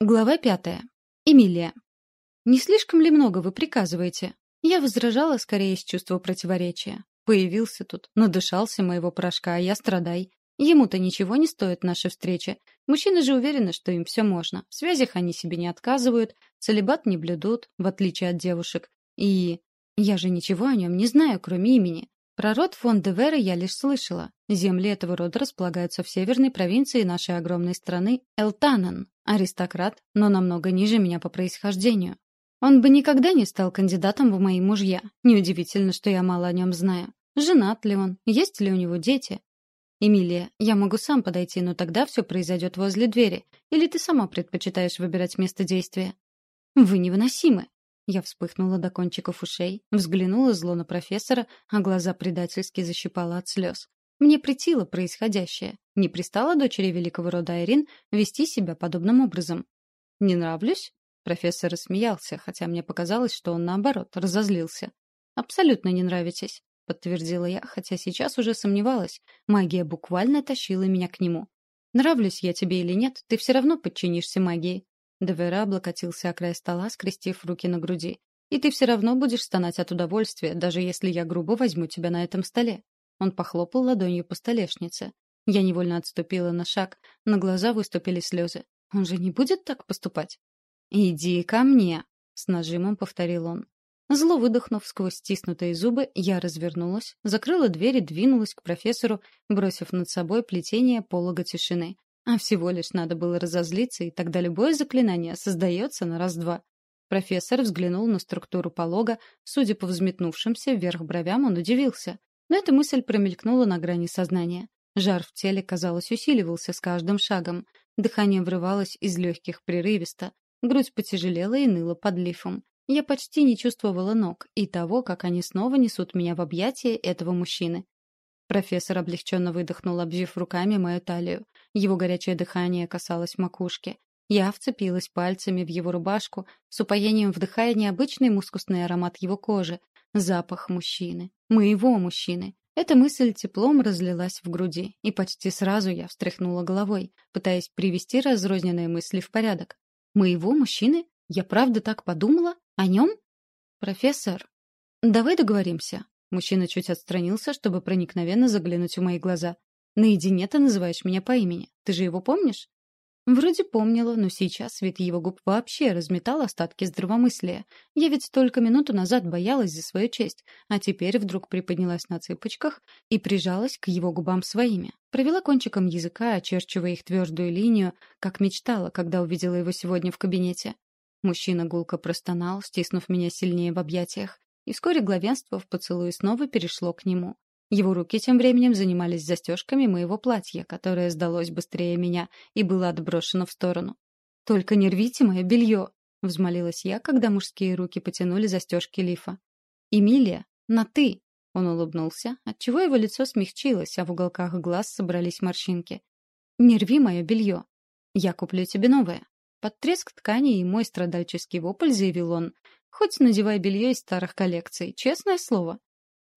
Глава пятая. Эмилия. «Не слишком ли много вы приказываете?» Я возражала скорее из чувства противоречия. Появился тут, надышался моего порошка, а я страдай. Ему-то ничего не стоит наши встречи. Мужчины же уверены, что им все можно. В связях они себе не отказывают, целебат не блюдут, в отличие от девушек. И я же ничего о нем не знаю, кроме имени. Про род фон де Вере я лишь слышала. Земли этого рода располагаются в северной провинции нашей огромной страны Элтанан. Аристократ, но намного ниже меня по происхождению. Он бы никогда не стал кандидатом в мои мужья. Неудивительно, что я мало о нем знаю. Женат ли он? Есть ли у него дети? «Эмилия, я могу сам подойти, но тогда все произойдет возле двери. Или ты сама предпочитаешь выбирать место действия?» «Вы невыносимы», я вспыхнула до кончиков ушей, взглянула зло на профессора, а глаза предательски защипала от слез. Мне притило происходящее. Не пристала дочери великого рода Айрин вести себя подобным образом. «Не нравлюсь?» Профессор рассмеялся, хотя мне показалось, что он, наоборот, разозлился. «Абсолютно не нравитесь», — подтвердила я, хотя сейчас уже сомневалась. Магия буквально тащила меня к нему. «Нравлюсь я тебе или нет, ты все равно подчинишься магии. Девера облокотился о край стола, скрестив руки на груди. «И ты все равно будешь стонать от удовольствия, даже если я грубо возьму тебя на этом столе». Он похлопал ладонью по столешнице. Я невольно отступила на шаг, на глаза выступили слезы. «Он же не будет так поступать?» «Иди ко мне», — с нажимом повторил он. Зло выдохнув сквозь стиснутые зубы, я развернулась, закрыла дверь и двинулась к профессору, бросив над собой плетение полога тишины. А всего лишь надо было разозлиться, и тогда любое заклинание создается на раз-два. Профессор взглянул на структуру полога, судя по взметнувшимся вверх бровям, он удивился. Но эта мысль промелькнула на грани сознания. Жар в теле, казалось, усиливался с каждым шагом. Дыхание врывалось из легких прерывисто. Грудь потяжелела и ныла под лифом. Я почти не чувствовала ног и того, как они снова несут меня в объятия этого мужчины. Профессор облегченно выдохнул, обвив руками мою талию. Его горячее дыхание касалось макушки. Я вцепилась пальцами в его рубашку, с упоением вдыхая необычный мускусный аромат его кожи. Запах мужчины. Моего мужчины. Эта мысль теплом разлилась в груди, и почти сразу я встряхнула головой, пытаясь привести разрозненные мысли в порядок. «Моего мужчины? Я правда так подумала? О нем?» «Профессор, давай договоримся. Мужчина чуть отстранился, чтобы проникновенно заглянуть в мои глаза. «Наедине ты называешь меня по имени. Ты же его помнишь?» Вроде помнила, но сейчас вид его губ вообще разметал остатки здравомыслия. Я ведь только минуту назад боялась за свою честь, а теперь вдруг приподнялась на цыпочках и прижалась к его губам своими. Провела кончиком языка, очерчивая их твердую линию, как мечтала, когда увидела его сегодня в кабинете. Мужчина гулко простонал, стиснув меня сильнее в объятиях. И вскоре главенство в поцелуе снова перешло к нему. Его руки тем временем занимались застежками моего платья, которое сдалось быстрее меня и было отброшено в сторону. «Только не рвите мое белье!» — взмолилась я, когда мужские руки потянули застежки лифа. «Эмилия, на «ты!» — он улыбнулся, отчего его лицо смягчилось, а в уголках глаз собрались морщинки. «Не рви мое белье! Я куплю тебе новое!» Под треск ткани и мой страдальческий вопль заявил он. Хоть надевай белье из старых коллекций, честное слово.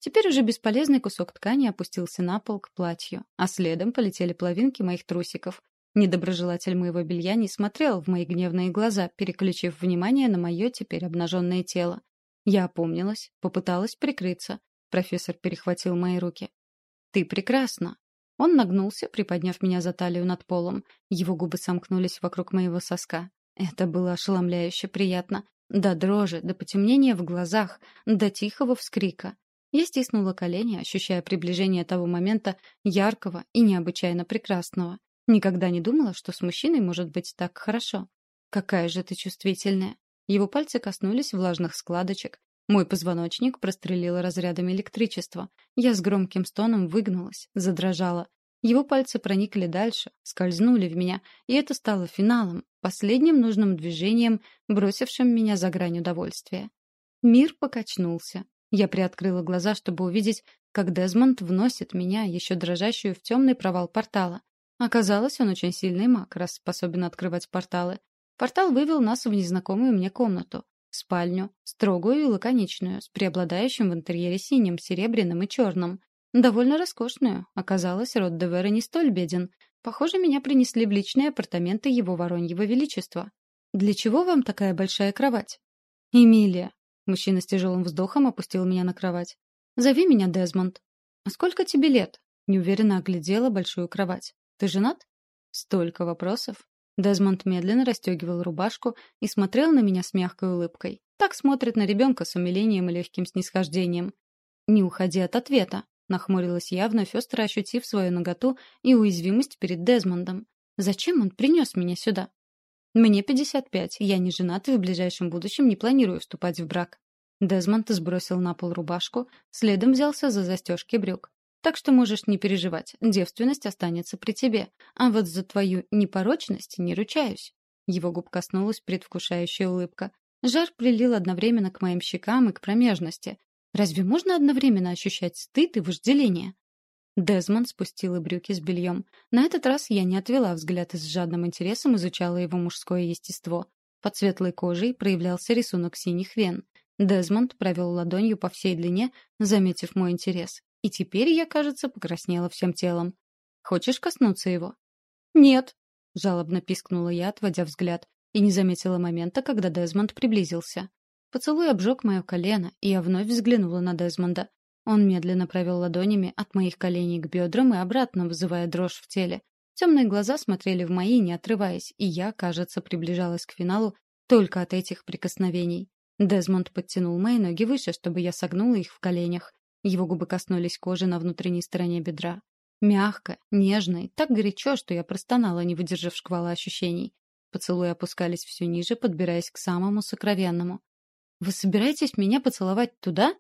Теперь уже бесполезный кусок ткани опустился на пол к платью, а следом полетели половинки моих трусиков. Недоброжелатель моего белья не смотрел в мои гневные глаза, переключив внимание на мое теперь обнаженное тело. Я опомнилась, попыталась прикрыться. Профессор перехватил мои руки. «Ты прекрасна!» Он нагнулся, приподняв меня за талию над полом. Его губы сомкнулись вокруг моего соска. Это было ошеломляюще приятно. До дрожи, до потемнения в глазах, до тихого вскрика. Я стиснула колени, ощущая приближение того момента яркого и необычайно прекрасного. Никогда не думала, что с мужчиной может быть так хорошо. Какая же ты чувствительная. Его пальцы коснулись влажных складочек. Мой позвоночник прострелило разрядами электричества. Я с громким стоном выгнулась, задрожала. Его пальцы проникли дальше, скользнули в меня, и это стало финалом, последним нужным движением, бросившим меня за грань удовольствия. Мир покачнулся. Я приоткрыла глаза, чтобы увидеть, как Дезмонд вносит меня, еще дрожащую, в темный провал портала. Оказалось, он очень сильный маг, раз способен открывать порталы. Портал вывел нас в незнакомую мне комнату. Спальню, строгую и лаконичную, с преобладающим в интерьере синим, серебряным и черным. Довольно роскошную. Оказалось, род Девера не столь беден. Похоже, меня принесли в личные апартаменты его вороньего величества. «Для чего вам такая большая кровать?» «Эмилия». Мужчина с тяжелым вздохом опустил меня на кровать. «Зови меня Дезмонд». «А сколько тебе лет?» Неуверенно оглядела большую кровать. «Ты женат?» Столько вопросов. Дезмонд медленно расстегивал рубашку и смотрел на меня с мягкой улыбкой. Так смотрит на ребенка с умилением и легким снисхождением. «Не уходи от ответа», — нахмурилась я, вновь остро ощутив свою наготу и уязвимость перед Дезмондом. «Зачем он принес меня сюда?» «Мне 55, я не женат и в ближайшем будущем не планирую вступать в брак». Дезмонд сбросил на пол рубашку, следом взялся за застежки брюк. Так что можешь не переживать, девственность останется при тебе. А вот за твою непорочность не ручаюсь». Его губ коснулась предвкушающая улыбка. Жар прилил одновременно к моим щекам и к промежности. Разве можно одновременно ощущать стыд и вожделение? Дезмонд спустила брюки с бельем. На этот раз я не отвела взгляд и с жадным интересом изучала его мужское естество. Под светлой кожей проявлялся рисунок синих вен. Дезмонд провел ладонью по всей длине, заметив мой интерес. И теперь я, кажется, покраснела всем телом. Хочешь коснуться его? Нет, жалобно пискнула я, отводя взгляд, и не заметила момента, когда Дезмонд приблизился. Поцелуй обжег мое колено, и я вновь взглянула на Дезмонда. Он медленно провел ладонями от моих коленей к бедрам и обратно, вызывая дрожь в теле. Темные глаза смотрели в мои, не отрываясь, и я, кажется, приближалась к финалу только от этих прикосновений. Дезмонд подтянул мои ноги выше, чтобы я согнула их в коленях. Его губы коснулись кожи на внутренней стороне бедра. Мягко, нежно и так горячо, что я простонала, не выдержав шквала ощущений. Поцелуи опускались все ниже, подбираясь к самому сокровенному. «Вы собираетесь меня поцеловать туда?»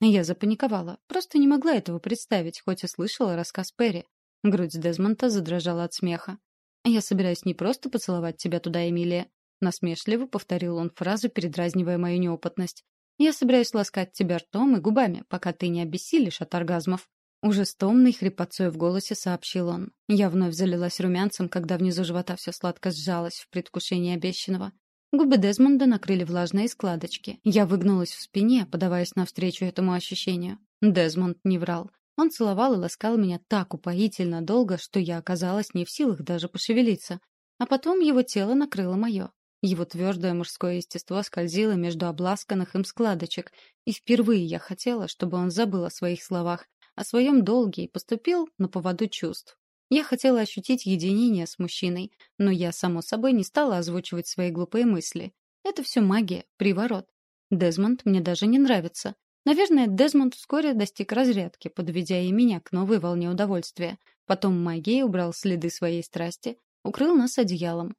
Я запаниковала. Просто не могла этого представить, хоть и слышала рассказ Перри. Грудь Дезмонта задрожала от смеха. «Я собираюсь не просто поцеловать тебя туда, Эмилия», насмешливо повторил он фразу, передразнивая мою неопытность. Я собираюсь ласкать тебя ртом и губами, пока ты не обессилишь от оргазмов». Уже с томной хрипотцой в голосе сообщил он. Я вновь залилась румянцем, когда внизу живота все сладко сжалось в предвкушении обещанного. Губы Дезмонда накрыли влажные складочки. Я выгнулась в спине, подаваясь навстречу этому ощущению. Дезмонд не врал. Он целовал и ласкал меня так упоительно долго, что я оказалась не в силах даже пошевелиться. А потом его тело накрыло мое. Его твердое мужское естество скользило между обласканных им складочек, и впервые я хотела, чтобы он забыл о своих словах, о своем долге и поступил на поводу чувств. Я хотела ощутить единение с мужчиной, но я, само собой, не стала озвучивать свои глупые мысли. Это все магия, приворот. Дезмонд мне даже не нравится. Наверное, Дезмонд вскоре достиг разрядки, подведя и меня к новой волне удовольствия. Потом магией убрал следы своей страсти, укрыл нас одеялом.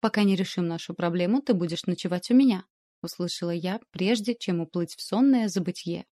«Пока не решим нашу проблему, ты будешь ночевать у меня», — услышала я, прежде чем уплыть в сонное забытье.